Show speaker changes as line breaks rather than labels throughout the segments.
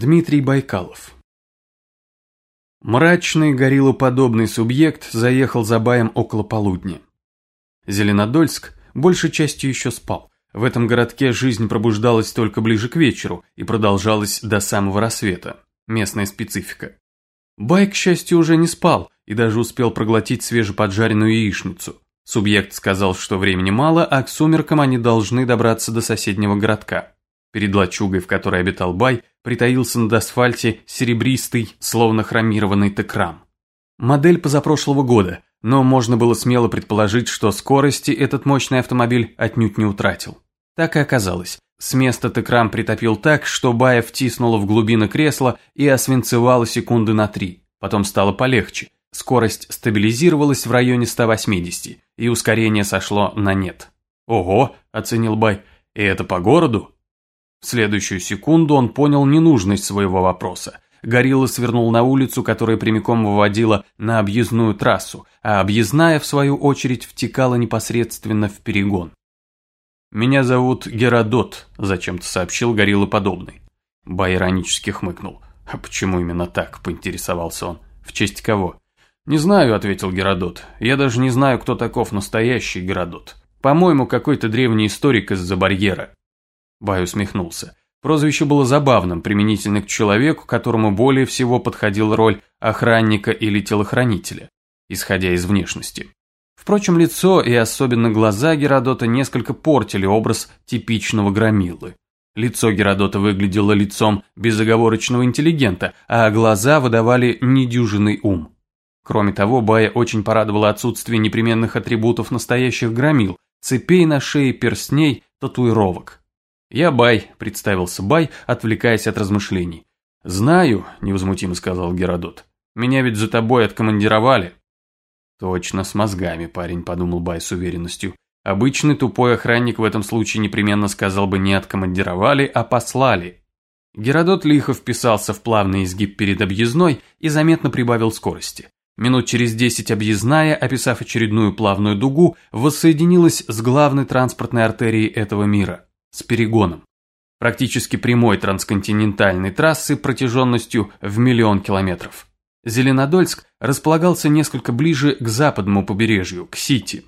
Дмитрий Байкалов Мрачный гориллоподобный субъект заехал за баем около полудня. Зеленодольск большей частью еще спал. В этом городке жизнь пробуждалась только ближе к вечеру и продолжалась до самого рассвета. Местная специфика. Бай, к счастью, уже не спал и даже успел проглотить свежеподжаренную яичницу. Субъект сказал, что времени мало, а к сумеркам они должны добраться до соседнего городка. Перед лачугой, в которой обитал Бай, притаился над асфальте серебристый, словно хромированный текрам. Модель позапрошлого года, но можно было смело предположить, что скорости этот мощный автомобиль отнюдь не утратил. Так и оказалось. С места текрам притопил так, что Бая втиснула в глубины кресла и освинцевала секунды на три. Потом стало полегче. Скорость стабилизировалась в районе 180, и ускорение сошло на нет. «Ого!» – оценил Бай. «И это по городу?» В следующую секунду он понял ненужность своего вопроса. Горилла свернул на улицу, которая прямиком выводила на объездную трассу, а объездная, в свою очередь, втекала непосредственно в перегон. «Меня зовут Геродот», – зачем-то сообщил Горилла подобный. Бай иронически хмыкнул. «А почему именно так?» – поинтересовался он. «В честь кого?» «Не знаю», – ответил Геродот. «Я даже не знаю, кто таков настоящий Геродот. По-моему, какой-то древний историк из-за барьера». Бай усмехнулся. Прозвище было забавным, применительно к человеку, которому более всего подходила роль охранника или телохранителя, исходя из внешности. Впрочем, лицо и особенно глаза Геродота несколько портили образ типичного громилы. Лицо Геродота выглядело лицом безоговорочного интеллигента, а глаза выдавали недюжинный ум. Кроме того, Бая очень порадовало отсутствие непременных атрибутов настоящих громил, цепей на шее перстней, татуировок. «Я Бай», – представился Бай, отвлекаясь от размышлений. «Знаю», – невозмутимо сказал Геродот. «Меня ведь за тобой откомандировали». «Точно, с мозгами, парень», – подумал Бай с уверенностью. Обычный тупой охранник в этом случае непременно сказал бы не откомандировали, а послали. Геродот лихо вписался в плавный изгиб перед объездной и заметно прибавил скорости. Минут через десять объездная, описав очередную плавную дугу, воссоединилась с главной транспортной артерией этого мира – с перегоном. Практически прямой трансконтинентальной трассы протяженностью в миллион километров. Зеленодольск располагался несколько ближе к западному побережью, к Сити.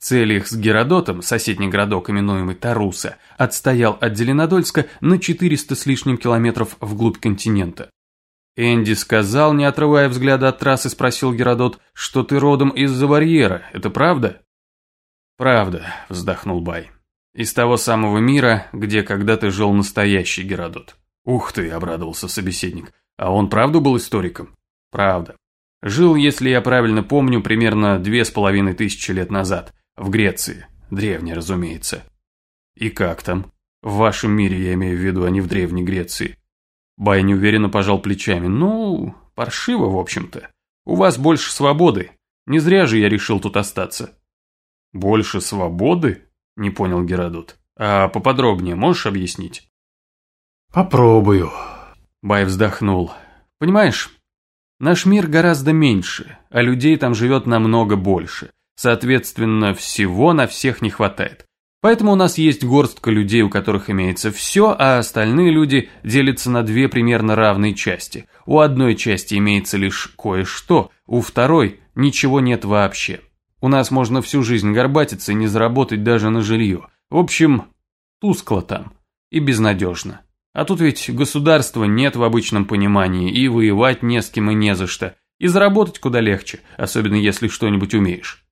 Цель их с Геродотом, соседний городок, именуемый Таруса, отстоял от Зеленодольска на 400 с лишним километров вглубь континента. Энди сказал, не отрывая взгляда от трассы, спросил Геродот, что ты родом из-за барьера, это правда? Правда, вздохнул Бай. Из того самого мира, где когда-то жил настоящий Геродот. Ух ты, обрадовался собеседник. А он правда был историком? Правда. Жил, если я правильно помню, примерно две с половиной тысячи лет назад, в Греции. Древней, разумеется. И как там? В вашем мире, я имею в виду, а не в Древней Греции. Бай неуверенно пожал плечами. Ну, паршиво, в общем-то. У вас больше свободы. Не зря же я решил тут остаться. Больше свободы? Не понял Геродот. А поподробнее можешь объяснить?
Попробую.
Бай вздохнул. Понимаешь, наш мир гораздо меньше, а людей там живет намного больше. Соответственно, всего на всех не хватает. Поэтому у нас есть горстка людей, у которых имеется все, а остальные люди делятся на две примерно равные части. У одной части имеется лишь кое-что, у второй ничего нет вообще. У нас можно всю жизнь горбатиться и не заработать даже на жилье. В общем, тускло там и безнадежно. А тут ведь государства нет в обычном понимании, и воевать не с кем и не за что. И заработать куда легче, особенно если что-нибудь умеешь.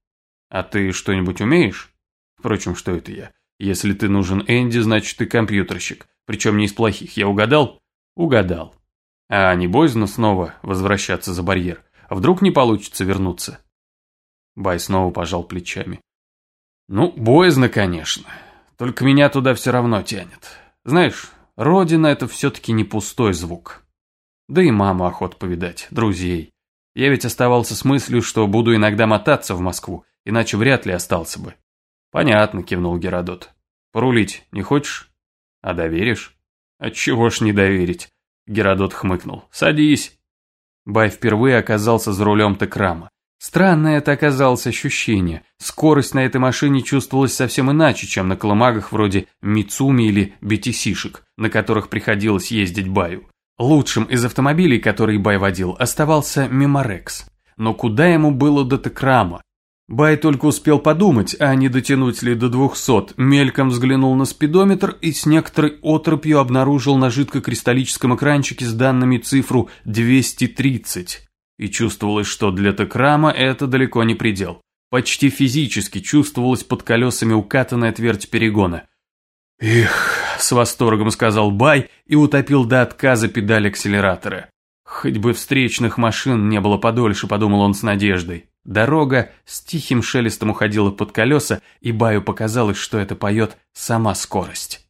А ты что-нибудь умеешь? Впрочем, что это я? Если ты нужен Энди, значит ты компьютерщик. Причем не из плохих. Я угадал? Угадал. А не боязно снова возвращаться за барьер? Вдруг не получится вернуться? Бай снова пожал плечами. Ну, боязно, конечно. Только меня туда все равно тянет. Знаешь, родина это все-таки не пустой звук. Да и маму охот повидать, друзей. Я ведь оставался с мыслью, что буду иногда мотаться в Москву, иначе вряд ли остался бы. «Понятно», – кивнул Геродот. «Порулить не хочешь? А доверишь?» «Отчего ж не доверить?» – Геродот хмыкнул. «Садись». Бай впервые оказался за рулем Текрама. Странное это оказалось ощущение. Скорость на этой машине чувствовалась совсем иначе, чем на колымагах вроде Мицуми или Бетисишек, на которых приходилось ездить Баю. Лучшим из автомобилей, который Бай водил, оставался Меморекс. Но куда ему было до Текрама? Бай только успел подумать, а не дотянуть ли до двухсот, мельком взглянул на спидометр и с некоторой отропью обнаружил на жидкокристаллическом экранчике с данными цифру 230. И чувствовалось, что для Текрама это далеко не предел. Почти физически чувствовалась под колесами укатанная твердь перегона. «Их!» – с восторгом сказал Бай и утопил до отказа педаль акселератора. «Хоть бы встречных машин не было подольше», – подумал он с надеждой. Дорога с тихим шелестом уходила под колеса, и Баю показалось, что это поет сама скорость.